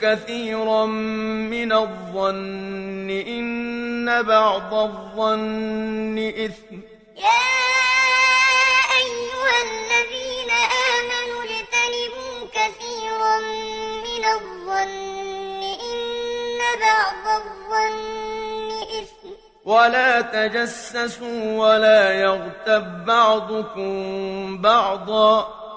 كثيرا من الظن إن بعض الظن إثم. يا أيها الذين آمنوا اجتنبوا كثيرا من الظن إن بعض الظن إثم. ولا تجسسوا ولا يغتب بعضكم بعضا.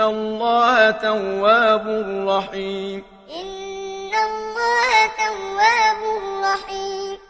إن الله تواب رحيم إن